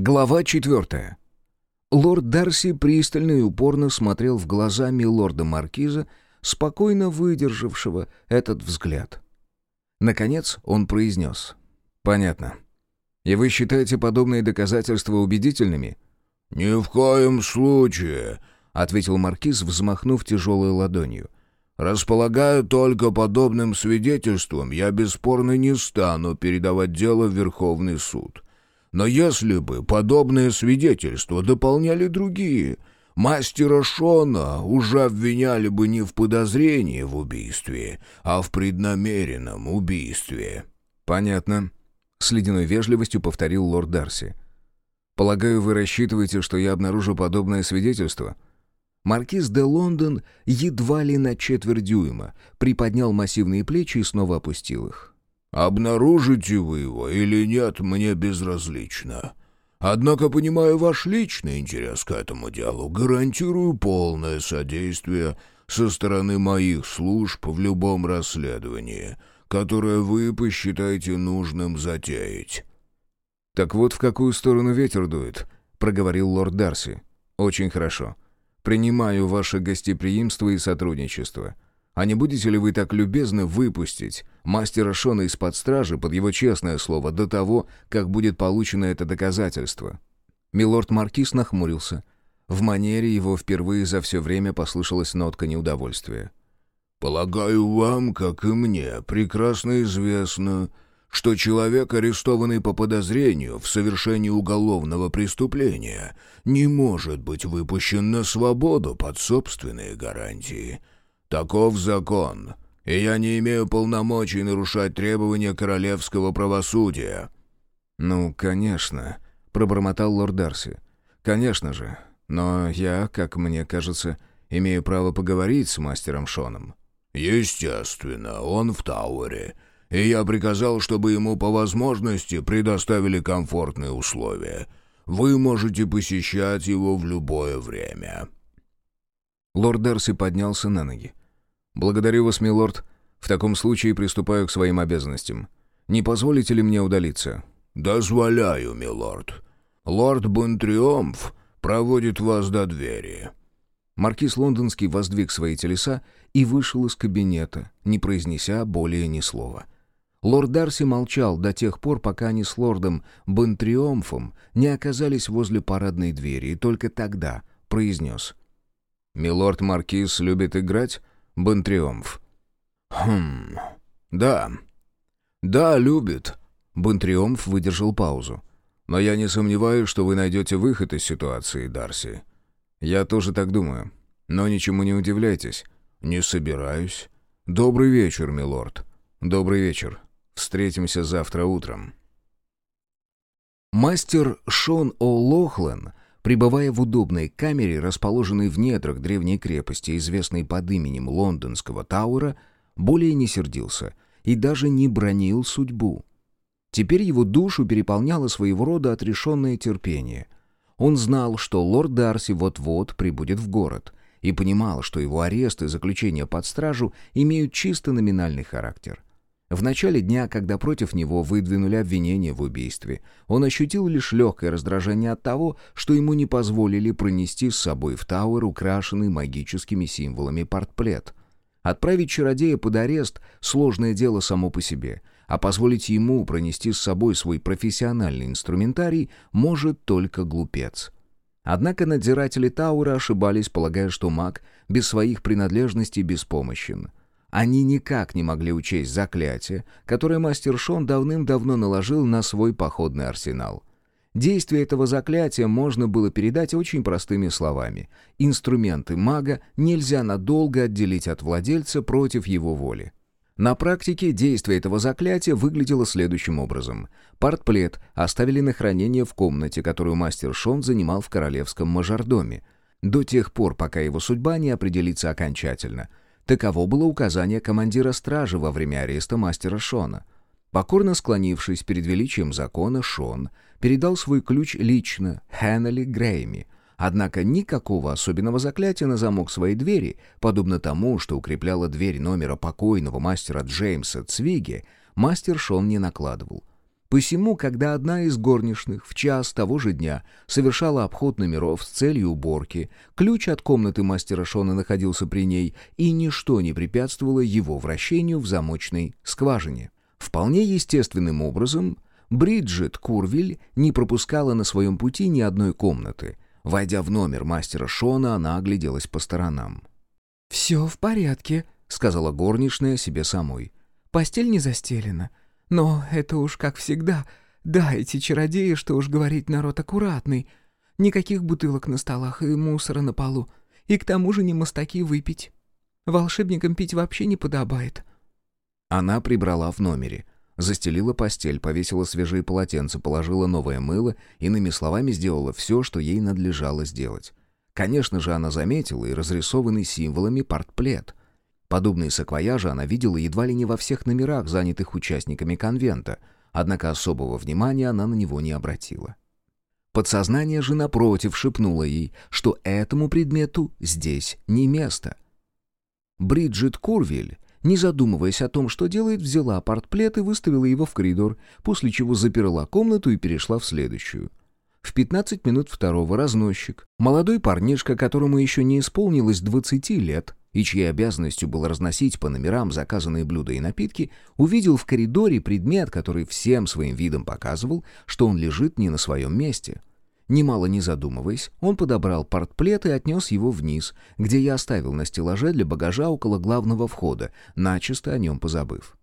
Глава четвертая. Лорд Дарси пристально и упорно смотрел в глаза милорда Маркиза, спокойно выдержавшего этот взгляд. Наконец он произнес. «Понятно. И вы считаете подобные доказательства убедительными?» «Ни в коем случае», — ответил Маркиз, взмахнув тяжелой ладонью. «Располагаю только подобным свидетельством, я бесспорно не стану передавать дело в Верховный суд». Но если бы подобные свидетельства дополняли другие, мастера Шона уже обвиняли бы не в подозрении в убийстве, а в преднамеренном убийстве». «Понятно», — с ледяной вежливостью повторил лорд Дарси. «Полагаю, вы рассчитываете, что я обнаружу подобное свидетельство?» Маркиз де Лондон едва ли на четверть дюйма приподнял массивные плечи и снова опустил их. Обнаружите вы его или нет, мне безразлично. Однако, понимаю ваш личный интерес к этому делу, гарантирую полное содействие со стороны моих служб в любом расследовании, которое вы посчитаете нужным затеять». «Так вот в какую сторону ветер дует», — проговорил лорд Дарси. «Очень хорошо. Принимаю ваше гостеприимство и сотрудничество. А не будете ли вы так любезны выпустить мастера Шона из-под стражи под его честное слово до того, как будет получено это доказательство?» Милорд Маркиз нахмурился. В манере его впервые за все время послышалась нотка неудовольствия. «Полагаю, вам, как и мне, прекрасно известно, что человек, арестованный по подозрению в совершении уголовного преступления, не может быть выпущен на свободу под собственные гарантии». Таков закон, и я не имею полномочий нарушать требования королевского правосудия». «Ну, конечно», — пробормотал лорд Дарси. «Конечно же. Но я, как мне кажется, имею право поговорить с мастером Шоном». «Естественно, он в Тауэре, и я приказал, чтобы ему по возможности предоставили комфортные условия. Вы можете посещать его в любое время». Лорд Дарси поднялся на ноги. «Благодарю вас, милорд. В таком случае приступаю к своим обязанностям. Не позволите ли мне удалиться?» «Дозволяю, милорд. Лорд Бонтриомф проводит вас до двери». Маркиз Лондонский воздвиг свои телеса и вышел из кабинета, не произнеся более ни слова. Лорд Дарси молчал до тех пор, пока они с лордом Бонтриомфом не оказались возле парадной двери, и только тогда произнес. «Милорд Маркиз любит играть?» Бонтриомф. «Хм... Да. Да, любит». Бонтриомф выдержал паузу. «Но я не сомневаюсь, что вы найдете выход из ситуации, Дарси. Я тоже так думаю. Но ничему не удивляйтесь. Не собираюсь. Добрый вечер, милорд. Добрый вечер. Встретимся завтра утром». Мастер Шон О'Лохлен Пребывая в удобной камере, расположенной в недрах древней крепости, известной под именем Лондонского Тауэра, более не сердился и даже не бронил судьбу. Теперь его душу переполняло своего рода отрешенное терпение. Он знал, что лорд Дарси вот-вот прибудет в город, и понимал, что его арест и заключение под стражу имеют чисто номинальный характер. В начале дня, когда против него выдвинули обвинение в убийстве, он ощутил лишь легкое раздражение от того, что ему не позволили пронести с собой в Тауэр украшенный магическими символами портплет. Отправить чародея под арест — сложное дело само по себе, а позволить ему пронести с собой свой профессиональный инструментарий может только глупец. Однако надзиратели Таура ошибались, полагая, что маг без своих принадлежностей беспомощен — они никак не могли учесть заклятие, которое мастер Шон давным-давно наложил на свой походный арсенал. Действие этого заклятия можно было передать очень простыми словами. Инструменты мага нельзя надолго отделить от владельца против его воли. На практике действие этого заклятия выглядело следующим образом. Портплет оставили на хранение в комнате, которую мастер Шон занимал в королевском мажордоме, до тех пор, пока его судьба не определится окончательно — Таково было указание командира стражи во время ареста мастера Шона. Покорно склонившись перед величием закона, Шон передал свой ключ лично Хеннели Грейми, однако никакого особенного заклятия на замок своей двери, подобно тому, что укрепляла дверь номера покойного мастера Джеймса Цвиги, мастер Шон не накладывал. Посему, когда одна из горничных в час того же дня совершала обход номеров с целью уборки, ключ от комнаты мастера Шона находился при ней, и ничто не препятствовало его вращению в замочной скважине. Вполне естественным образом Бриджит Курвиль не пропускала на своем пути ни одной комнаты. Войдя в номер мастера Шона, она огляделась по сторонам. «Все в порядке», — сказала горничная себе самой. «Постель не застелена. Но это уж как всегда. Да, эти чародеи, что уж говорить, народ аккуратный. Никаких бутылок на столах и мусора на полу. И к тому же не мастаки выпить. Волшебникам пить вообще не подобает». Она прибрала в номере. Застелила постель, повесила свежие полотенца, положила новое мыло, иными словами, сделала все, что ей надлежало сделать. Конечно же, она заметила и разрисованный символами портплет. Подобные саквояжи она видела едва ли не во всех номерах, занятых участниками конвента, однако особого внимания она на него не обратила. Подсознание же, напротив, шепнуло ей, что этому предмету здесь не место. Бриджит Курвиль, не задумываясь о том, что делает, взяла портплет и выставила его в коридор, после чего заперла комнату и перешла в следующую. В 15 минут второго разносчик, молодой парнишка, которому еще не исполнилось 20 лет, и чьей обязанностью было разносить по номерам заказанные блюда и напитки, увидел в коридоре предмет, который всем своим видом показывал, что он лежит не на своем месте. Немало не задумываясь, он подобрал портплет и отнес его вниз, где я оставил на стеллаже для багажа около главного входа, начисто о нем позабыв.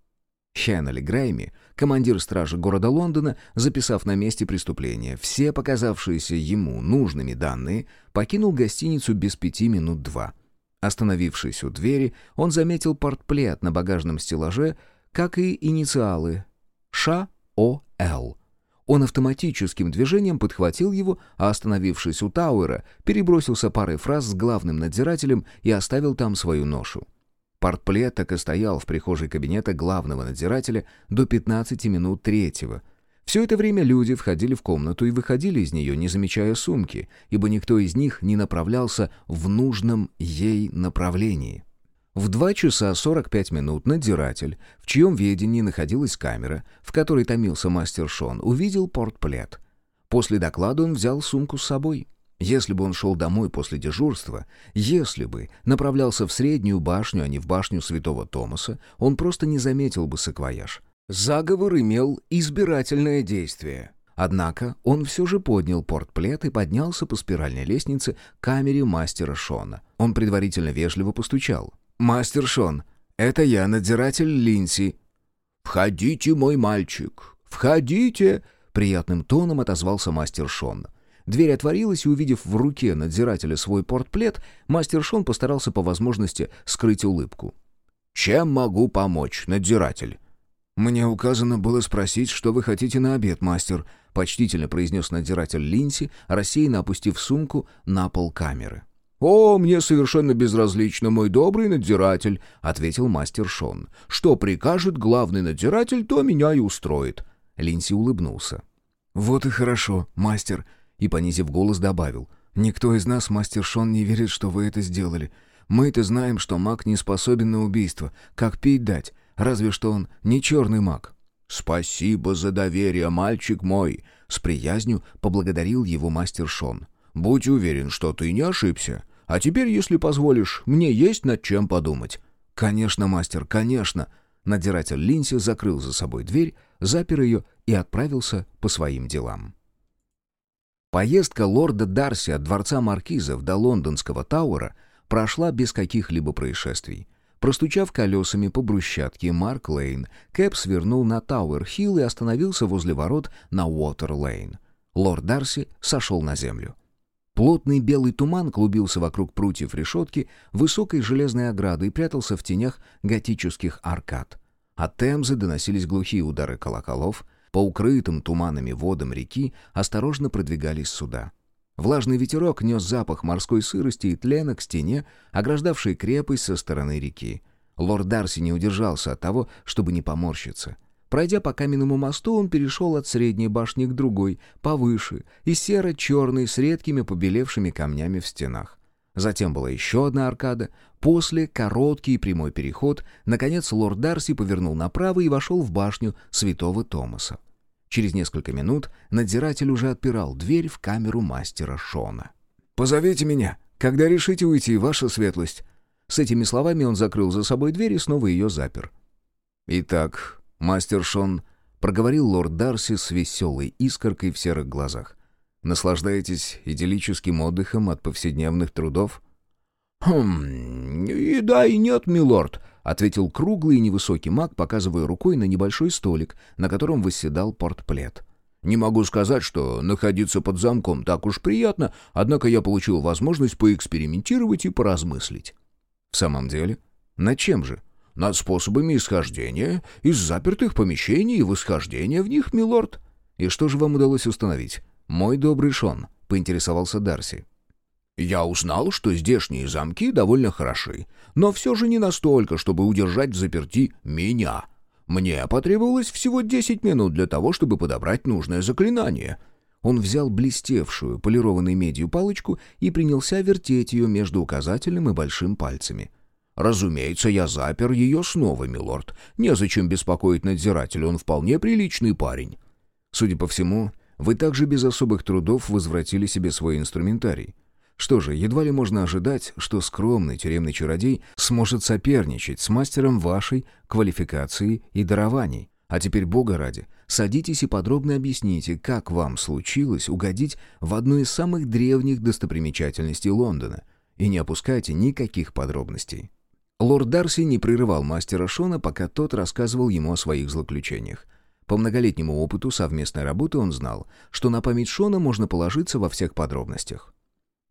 Хеннели Грейми, командир стражи города Лондона, записав на месте преступления все показавшиеся ему нужными данные, покинул гостиницу без пяти минут два — Остановившись у двери, он заметил портплет на багажном стеллаже, как и инициалы «Ш.О.Л». Он автоматическим движением подхватил его, а остановившись у Тауэра, перебросился парой фраз с главным надзирателем и оставил там свою ношу. Портплет так и стоял в прихожей кабинета главного надзирателя до 15 минут третьего — все это время люди входили в комнату и выходили из нее, не замечая сумки, ибо никто из них не направлялся в нужном ей направлении. В 2 часа 45 минут надзиратель, в чьем ведении находилась камера, в которой томился мастер Шон, увидел портплет. После доклада он взял сумку с собой. Если бы он шел домой после дежурства, если бы направлялся в среднюю башню, а не в башню святого Томаса, он просто не заметил бы саквояж. Заговор имел избирательное действие. Однако он все же поднял портплет и поднялся по спиральной лестнице к камере мастера Шона. Он предварительно вежливо постучал. «Мастер Шон, это я, надзиратель Линси». «Входите, мой мальчик, входите!» Приятным тоном отозвался мастер Шон. Дверь отворилась, и, увидев в руке надзирателя свой портплет, мастер Шон постарался по возможности скрыть улыбку. «Чем могу помочь, надзиратель?» «Мне указано было спросить, что вы хотите на обед, мастер», — почтительно произнес надзиратель Линси, рассеянно опустив сумку на пол камеры. «О, мне совершенно безразлично, мой добрый надзиратель», — ответил мастер Шон. «Что прикажет главный надзиратель, то меня и устроит». Линси улыбнулся. «Вот и хорошо, мастер», — и, понизив голос, добавил. «Никто из нас, мастер Шон, не верит, что вы это сделали. Мы-то знаем, что маг не способен на убийство. Как пить дать? Разве что он не черный маг». «Спасибо за доверие, мальчик мой!» С приязнью поблагодарил его мастер Шон. «Будь уверен, что ты не ошибся. А теперь, если позволишь, мне есть над чем подумать». «Конечно, мастер, конечно!» Надзиратель Линси закрыл за собой дверь, запер ее и отправился по своим делам. Поездка лорда Дарси от дворца маркизов до лондонского Тауэра прошла без каких-либо происшествий. Простучав колесами по брусчатке Марк Лейн, Кэп свернул на Тауэр-Хилл и остановился возле ворот на Уотер-Лейн. Лорд Дарси сошел на землю. Плотный белый туман клубился вокруг прутьев решетки высокой железной ограды и прятался в тенях готических аркад. От Темзы доносились глухие удары колоколов, по укрытым туманами водам реки осторожно продвигались суда. Влажный ветерок нес запах морской сырости и тлена к стене, ограждавшей крепость со стороны реки. Лорд Дарси не удержался от того, чтобы не поморщиться. Пройдя по каменному мосту, он перешел от средней башни к другой, повыше, и серо-черной, с редкими побелевшими камнями в стенах. Затем была еще одна аркада. После короткий прямой переход. Наконец лорд Дарси повернул направо и вошел в башню святого Томаса. Через несколько минут надзиратель уже отпирал дверь в камеру мастера Шона. «Позовите меня, когда решите уйти, ваша светлость». С этими словами он закрыл за собой дверь и снова ее запер. «Итак, мастер Шон», — проговорил лорд Дарси с веселой искоркой в серых глазах. «Наслаждаетесь идиллическим отдыхом от повседневных трудов?» «Хм, и да, и нет, милорд», — ответил круглый и невысокий маг, показывая рукой на небольшой столик, на котором восседал портплет. «Не могу сказать, что находиться под замком так уж приятно, однако я получил возможность поэкспериментировать и поразмыслить». «В самом деле? Над чем же?» «Над способами исхождения из запертых помещений и восхождения в них, милорд». «И что же вам удалось установить?» «Мой добрый Шон», — поинтересовался Дарси. Я узнал, что здешние замки довольно хороши, но все же не настолько, чтобы удержать в заперти меня. Мне потребовалось всего 10 минут для того, чтобы подобрать нужное заклинание. Он взял блестевшую, полированной медью палочку и принялся вертеть ее между указательным и большим пальцами. «Разумеется, я запер ее снова, милорд. Незачем беспокоить надзирателя, он вполне приличный парень». «Судя по всему, вы также без особых трудов возвратили себе свой инструментарий. Что же, едва ли можно ожидать, что скромный тюремный чародей сможет соперничать с мастером вашей квалификации и дарований. А теперь, бога ради, садитесь и подробно объясните, как вам случилось угодить в одну из самых древних достопримечательностей Лондона, и не опускайте никаких подробностей. Лорд Дарси не прерывал мастера Шона, пока тот рассказывал ему о своих злоключениях. По многолетнему опыту совместной работы он знал, что на память Шона можно положиться во всех подробностях.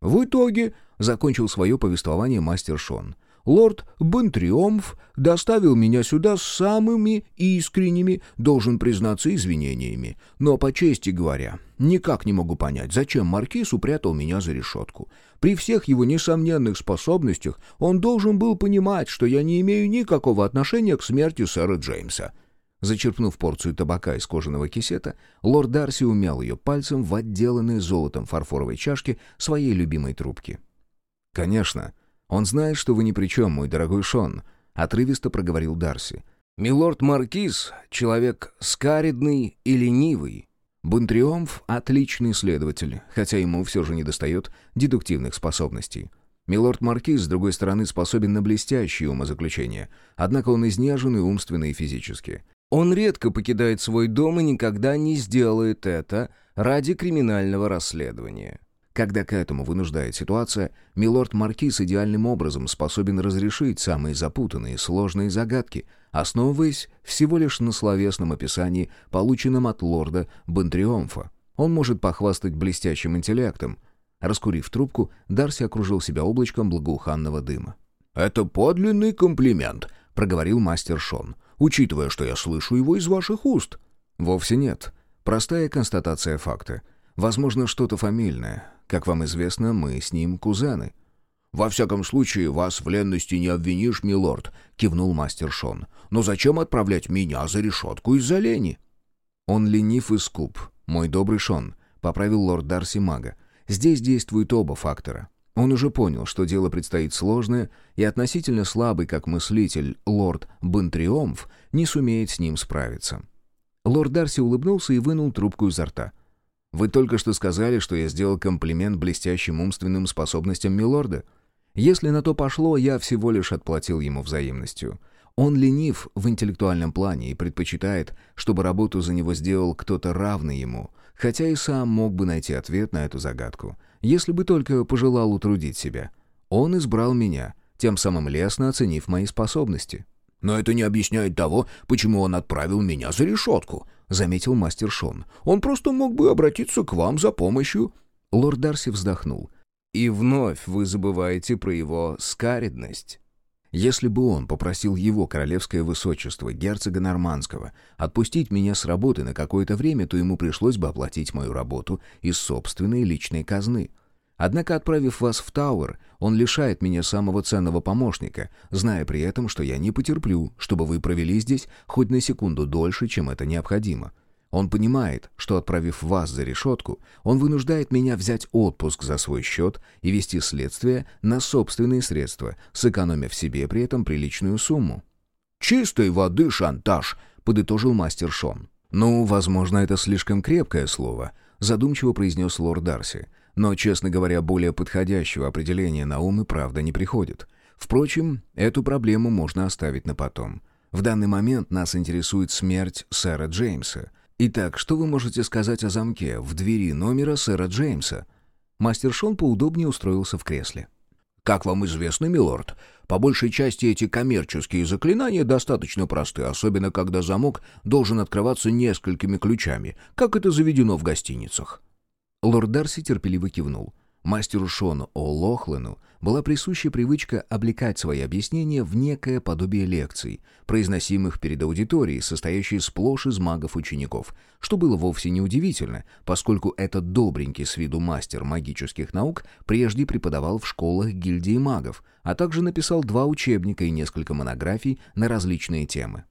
В итоге, закончил свое повествование мастер Шон, лорд Бентриомф доставил меня сюда с самыми искренними, должен признаться, извинениями. Но, по чести говоря, никак не могу понять, зачем маркиз упрятал меня за решетку. При всех его несомненных способностях он должен был понимать, что я не имею никакого отношения к смерти сэра Джеймса. Зачерпнув порцию табака из кожаного кисета, лорд Дарси умял ее пальцем в отделанной золотом фарфоровой чашке своей любимой трубки. «Конечно. Он знает, что вы ни при чем, мой дорогой Шон», — отрывисто проговорил Дарси. «Милорд Маркиз — человек скаридный и ленивый. Бунтриомф — отличный следователь, хотя ему все же недостает дедуктивных способностей». Милорд Маркиз, с другой стороны, способен на блестящие умозаключения, однако он изнежен и умственно, и физически. Он редко покидает свой дом и никогда не сделает это ради криминального расследования. Когда к этому вынуждает ситуация, милорд Маркиз идеальным образом способен разрешить самые запутанные и сложные загадки, основываясь всего лишь на словесном описании, полученном от лорда Бентриомфа. Он может похвастать блестящим интеллектом. Раскурив трубку, Дарси окружил себя облачком благоуханного дыма. «Это подлинный комплимент», — проговорил мастер Шон учитывая, что я слышу его из ваших уст». «Вовсе нет. Простая констатация факта. Возможно, что-то фамильное. Как вам известно, мы с ним кузены». «Во всяком случае, вас в ленности не обвинишь, милорд», — кивнул мастер Шон. «Но зачем отправлять меня за решетку из-за лени?» «Он ленив и скуп, мой добрый Шон», — поправил лорд Дарси мага. «Здесь действуют оба фактора. Он уже понял, что дело предстоит сложное, и относительно слабый как мыслитель лорд Бентриомф не сумеет с ним справиться. Лорд Дарси улыбнулся и вынул трубку изо рта. «Вы только что сказали, что я сделал комплимент блестящим умственным способностям милорда. Если на то пошло, я всего лишь отплатил ему взаимностью. Он ленив в интеллектуальном плане и предпочитает, чтобы работу за него сделал кто-то равный ему, хотя и сам мог бы найти ответ на эту загадку если бы только пожелал утрудить себя. Он избрал меня, тем самым лестно оценив мои способности. «Но это не объясняет того, почему он отправил меня за решетку», — заметил мастер Шон. «Он просто мог бы обратиться к вам за помощью». Лорд Дарси вздохнул. «И вновь вы забываете про его скаридность». Если бы он попросил его королевское высочество, герцога Нормандского, отпустить меня с работы на какое-то время, то ему пришлось бы оплатить мою работу из собственной личной казны. Однако, отправив вас в Тауэр, он лишает меня самого ценного помощника, зная при этом, что я не потерплю, чтобы вы провели здесь хоть на секунду дольше, чем это необходимо. Он понимает, что, отправив вас за решетку, он вынуждает меня взять отпуск за свой счет и вести следствие на собственные средства, сэкономив себе при этом приличную сумму. «Чистой воды шантаж», — подытожил мастер Шон. «Ну, возможно, это слишком крепкое слово», — задумчиво произнес лорд Дарси. «Но, честно говоря, более подходящего определения на ум и правда не приходит. Впрочем, эту проблему можно оставить на потом. В данный момент нас интересует смерть сэра Джеймса. Итак, что вы можете сказать о замке в двери номера сэра Джеймса?» Мастер Шон поудобнее устроился в кресле. Как вам известно, милорд, по большей части эти коммерческие заклинания достаточно просты, особенно когда замок должен открываться несколькими ключами, как это заведено в гостиницах». Лорд Дарси терпеливо кивнул. Мастеру Шону О'Лохлену была присуща привычка облекать свои объяснения в некое подобие лекций, произносимых перед аудиторией, состоящей сплошь из магов-учеников, что было вовсе не удивительно, поскольку этот добренький с виду мастер магических наук прежде преподавал в школах гильдии магов, а также написал два учебника и несколько монографий на различные темы.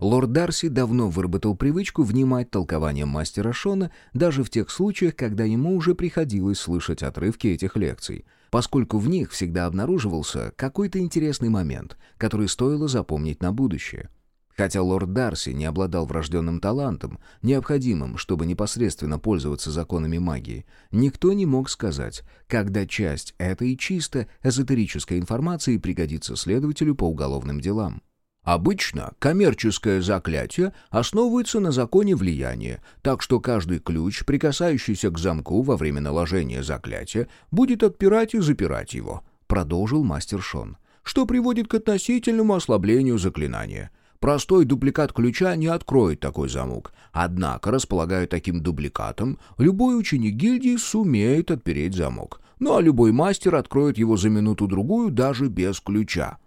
Лорд Дарси давно выработал привычку внимать толкованием мастера Шона даже в тех случаях, когда ему уже приходилось слышать отрывки этих лекций, поскольку в них всегда обнаруживался какой-то интересный момент, который стоило запомнить на будущее. Хотя лорд Дарси не обладал врожденным талантом, необходимым, чтобы непосредственно пользоваться законами магии, никто не мог сказать, когда часть этой чисто эзотерической информации пригодится следователю по уголовным делам. Обычно коммерческое заклятие основывается на законе влияния, так что каждый ключ, прикасающийся к замку во время наложения заклятия, будет отпирать и запирать его, продолжил мастер Шон, что приводит к относительному ослаблению заклинания. Простой дубликат ключа не откроет такой замок, однако, располагая таким дубликатом, любой ученик гильдии сумеет отпереть замок, ну а любой мастер откроет его за минуту-другую даже без ключа.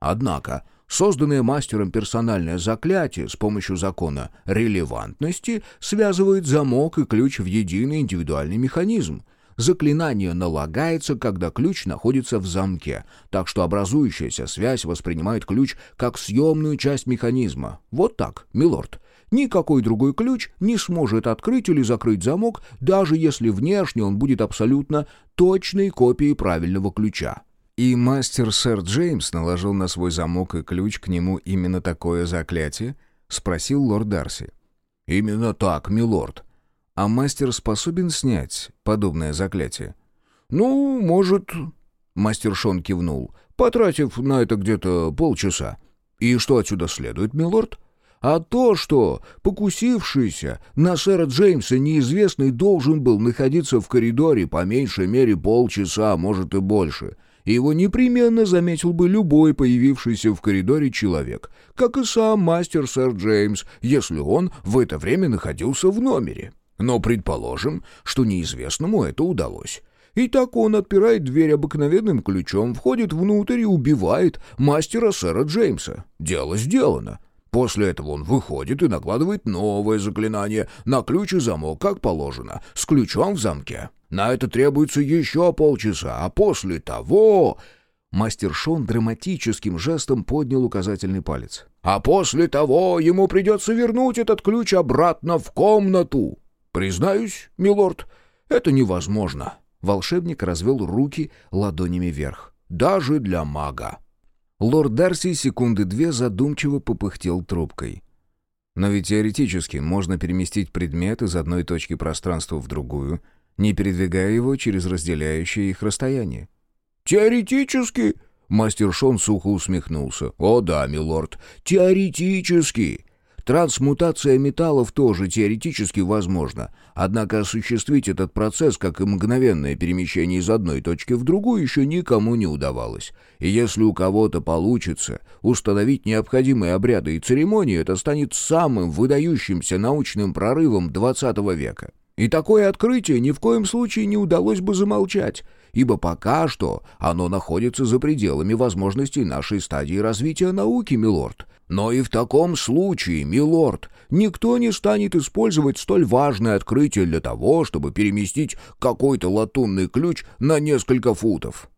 Однако, Созданное мастером персональное заклятие с помощью закона релевантности связывает замок и ключ в единый индивидуальный механизм. Заклинание налагается, когда ключ находится в замке, так что образующаяся связь воспринимает ключ как съемную часть механизма. Вот так, милорд. Никакой другой ключ не сможет открыть или закрыть замок, даже если внешне он будет абсолютно точной копией правильного ключа. И мастер сэр Джеймс наложил на свой замок и ключ к нему именно такое заклятие? Спросил лорд Дарси. Именно так, милорд. А мастер способен снять подобное заклятие? Ну, может... Мастер Шон кивнул, потратив на это где-то полчаса. И что отсюда следует, милорд? а то, что покусившийся на сэра Джеймса неизвестный должен был находиться в коридоре по меньшей мере полчаса, может и больше, и его непременно заметил бы любой появившийся в коридоре человек, как и сам мастер сэр Джеймс, если он в это время находился в номере. Но предположим, что неизвестному это удалось. И так он отпирает дверь обыкновенным ключом, входит внутрь и убивает мастера сэра Джеймса. Дело сделано. После этого он выходит и накладывает новое заклинание на ключ и замок, как положено, с ключом в замке. На это требуется еще полчаса, а после того...» Мастер Шон драматическим жестом поднял указательный палец. «А после того ему придется вернуть этот ключ обратно в комнату. Признаюсь, милорд, это невозможно». Волшебник развел руки ладонями вверх. «Даже для мага». Лорд Дарси секунды две задумчиво попыхтел трубкой. Но ведь теоретически можно переместить предмет из одной точки пространства в другую — не передвигая его через разделяющее их расстояние. «Теоретически?» — мастер Шон сухо усмехнулся. «О да, милорд, теоретически!» Трансмутация металлов тоже теоретически возможна, однако осуществить этот процесс, как и мгновенное перемещение из одной точки в другую, еще никому не удавалось. И если у кого-то получится установить необходимые обряды и церемонии, это станет самым выдающимся научным прорывом XX века. И такое открытие ни в коем случае не удалось бы замолчать, ибо пока что оно находится за пределами возможностей нашей стадии развития науки, милорд. Но и в таком случае, милорд, никто не станет использовать столь важное открытие для того, чтобы переместить какой-то латунный ключ на несколько футов.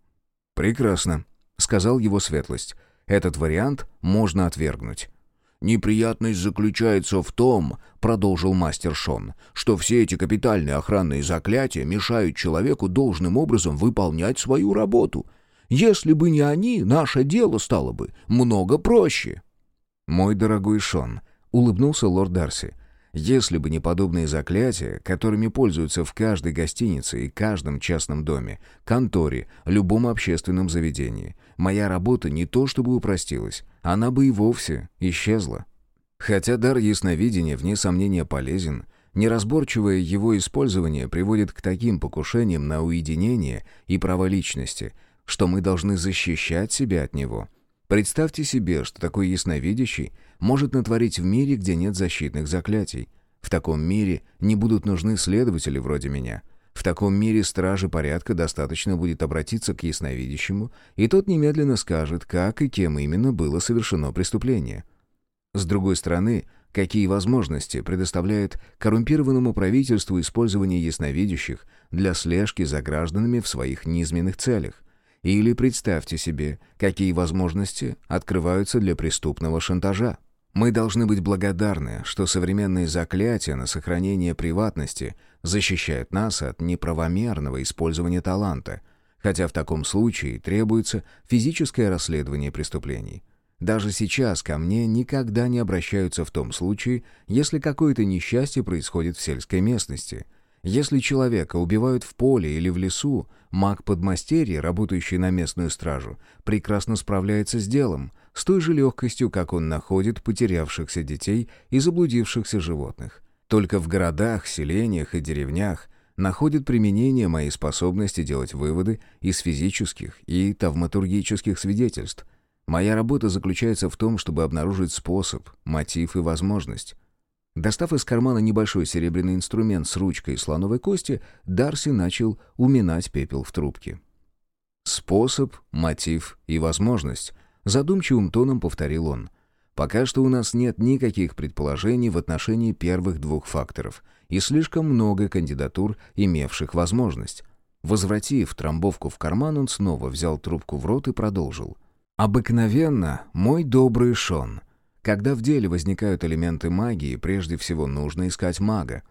«Прекрасно», — сказал его светлость. «Этот вариант можно отвергнуть». «Неприятность заключается в том, — продолжил мастер Шон, — что все эти капитальные охранные заклятия мешают человеку должным образом выполнять свою работу. Если бы не они, наше дело стало бы много проще». «Мой дорогой Шон», — улыбнулся лорд Дарси, — Если бы не подобные заклятия, которыми пользуются в каждой гостинице и каждом частном доме, конторе, любом общественном заведении, моя работа не то чтобы упростилась, она бы и вовсе исчезла. Хотя дар ясновидения, вне сомнения, полезен, неразборчивое его использование приводит к таким покушениям на уединение и право личности, что мы должны защищать себя от него. Представьте себе, что такой ясновидящий может натворить в мире, где нет защитных заклятий. В таком мире не будут нужны следователи вроде меня. В таком мире стражи порядка достаточно будет обратиться к ясновидящему, и тот немедленно скажет, как и кем именно было совершено преступление. С другой стороны, какие возможности предоставляет коррумпированному правительству использование ясновидящих для слежки за гражданами в своих низменных целях? Или представьте себе, какие возможности открываются для преступного шантажа. Мы должны быть благодарны, что современные заклятия на сохранение приватности защищают нас от неправомерного использования таланта, хотя в таком случае требуется физическое расследование преступлений. Даже сейчас ко мне никогда не обращаются в том случае, если какое-то несчастье происходит в сельской местности. Если человека убивают в поле или в лесу, маг-подмастерье, работающий на местную стражу, прекрасно справляется с делом, с той же легкостью, как он находит потерявшихся детей и заблудившихся животных. Только в городах, селениях и деревнях находят применение мои способности делать выводы из физических и тавматургических свидетельств – Моя работа заключается в том, чтобы обнаружить способ, мотив и возможность. Достав из кармана небольшой серебряный инструмент с ручкой слоновой кости, Дарси начал уминать пепел в трубке. «Способ, мотив и возможность», — задумчивым тоном повторил он. «Пока что у нас нет никаких предположений в отношении первых двух факторов и слишком много кандидатур, имевших возможность». Возвратив трамбовку в карман, он снова взял трубку в рот и продолжил. Обыкновенно, мой добрый Шон, когда в деле возникают элементы магии, прежде всего нужно искать мага.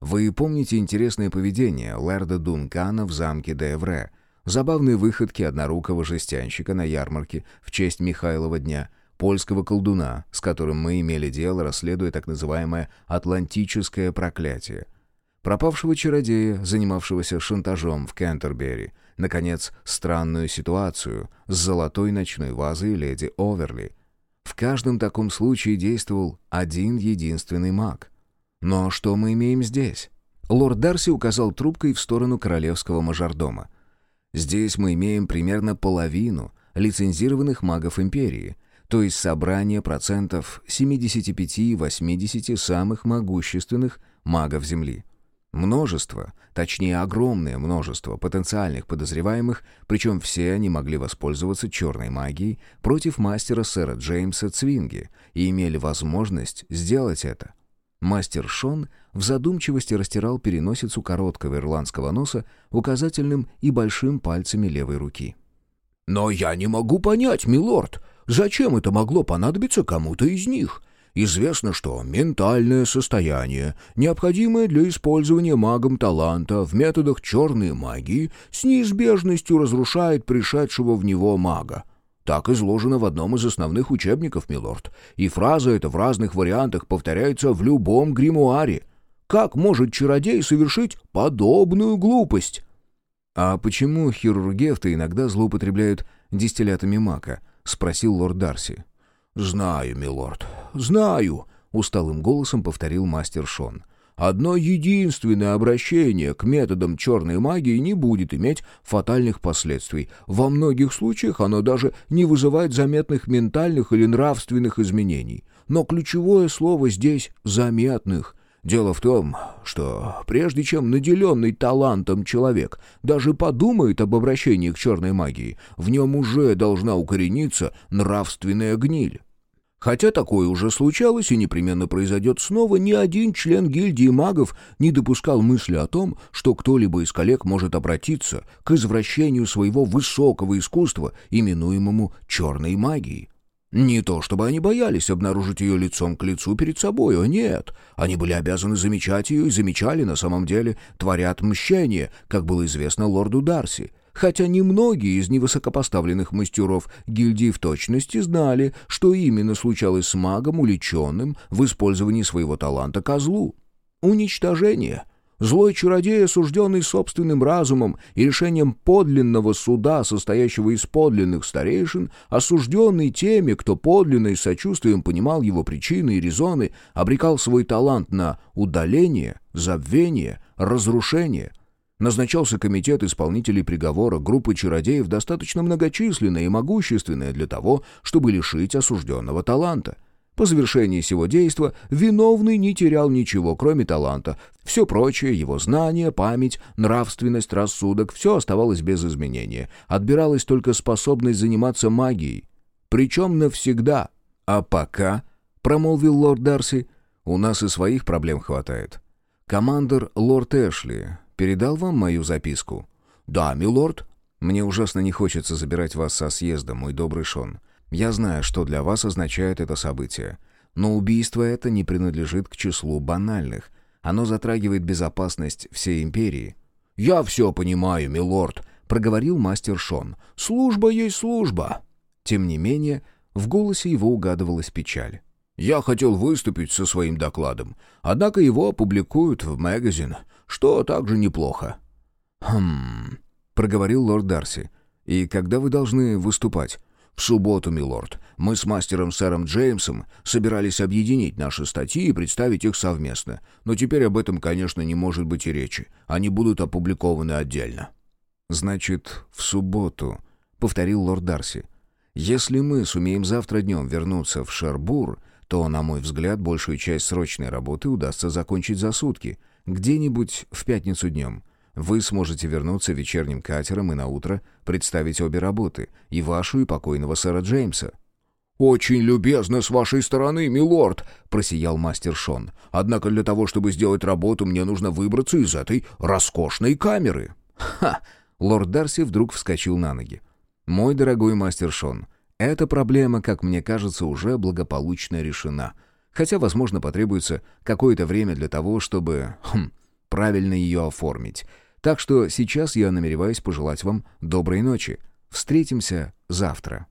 Вы помните интересное поведение Лэрда Дункана в замке Девре, забавные выходки однорукого жестянщика на ярмарке в честь Михайлова дня, польского колдуна, с которым мы имели дело, расследуя так называемое «атлантическое проклятие», пропавшего чародея, занимавшегося шантажом в Кентербери — Наконец, странную ситуацию с золотой ночной вазой леди Оверли. В каждом таком случае действовал один единственный маг. Но что мы имеем здесь? Лорд Дарси указал трубкой в сторону королевского мажордома. Здесь мы имеем примерно половину лицензированных магов империи, то есть собрание процентов 75-80 самых могущественных магов Земли. Множество, точнее огромное множество потенциальных подозреваемых, причем все они могли воспользоваться черной магией против мастера сэра Джеймса Цвинги и имели возможность сделать это. Мастер Шон в задумчивости растирал переносицу короткого ирландского носа указательным и большим пальцами левой руки. «Но я не могу понять, милорд, зачем это могло понадобиться кому-то из них?» Известно, что ментальное состояние, необходимое для использования магом таланта в методах черной магии, с неизбежностью разрушает пришедшего в него мага. Так изложено в одном из основных учебников, милорд, и фраза эта в разных вариантах повторяется в любом гримуаре. Как может чародей совершить подобную глупость? «А почему хирургевты иногда злоупотребляют дистиллятами мака?» — спросил лорд Дарси. «Знаю, милорд, знаю», — усталым голосом повторил мастер Шон. «Одно единственное обращение к методам черной магии не будет иметь фатальных последствий. Во многих случаях оно даже не вызывает заметных ментальных или нравственных изменений. Но ключевое слово здесь «заметных». Дело в том, что прежде чем наделенный талантом человек даже подумает об обращении к черной магии, в нем уже должна укорениться нравственная гниль. Хотя такое уже случалось и непременно произойдет снова, ни один член гильдии магов не допускал мысли о том, что кто-либо из коллег может обратиться к извращению своего высокого искусства, именуемому черной магией. Не то чтобы они боялись обнаружить ее лицом к лицу перед собой, о нет. Они были обязаны замечать ее и замечали на самом деле, творят мщение, как было известно лорду Дарси. Хотя немногие из невысокопоставленных мастеров гильдии в точности знали, что именно случалось с магом, уличенным в использовании своего таланта козлу. Уничтожение. Злой чародей, осужденный собственным разумом и решением подлинного суда, состоящего из подлинных старейшин, осужденный теми, кто подлинно и сочувствием понимал его причины и резоны, обрекал свой талант на удаление, забвение, разрушение. Назначался комитет исполнителей приговора, группы чародеев достаточно многочисленная и могущественная для того, чтобы лишить осужденного таланта — по завершении сего действа виновный не терял ничего, кроме таланта. Все прочее, его знания, память, нравственность, рассудок, все оставалось без изменения. Отбиралась только способность заниматься магией. Причем навсегда. А пока, — промолвил лорд Дарси, — у нас и своих проблем хватает. Командор лорд Эшли передал вам мою записку? Да, милорд. Мне ужасно не хочется забирать вас со съезда, мой добрый Шон. Я знаю, что для вас означает это событие. Но убийство это не принадлежит к числу банальных. Оно затрагивает безопасность всей империи. «Я все понимаю, милорд», — проговорил мастер Шон. «Служба есть служба». Тем не менее, в голосе его угадывалась печаль. «Я хотел выступить со своим докладом, однако его опубликуют в магазин, что также неплохо». «Хм...» — проговорил лорд Дарси. «И когда вы должны выступать?» «В субботу, милорд, мы с мастером сэром Джеймсом собирались объединить наши статьи и представить их совместно, но теперь об этом, конечно, не может быть и речи. Они будут опубликованы отдельно». «Значит, в субботу», — повторил лорд Дарси. «Если мы сумеем завтра днем вернуться в Шербур, то, на мой взгляд, большую часть срочной работы удастся закончить за сутки, где-нибудь в пятницу днем. Вы сможете вернуться вечерним катером и на утро представить обе работы, и вашу, и покойного сэра Джеймса». «Очень любезно с вашей стороны, милорд!» — просиял мастер Шон. «Однако для того, чтобы сделать работу, мне нужно выбраться из этой роскошной камеры». «Ха!» — лорд Дарси вдруг вскочил на ноги. «Мой дорогой мастер Шон, эта проблема, как мне кажется, уже благополучно решена. Хотя, возможно, потребуется какое-то время для того, чтобы... Хм, правильно ее оформить. Так что сейчас я намереваюсь пожелать вам доброй ночи. Встретимся завтра.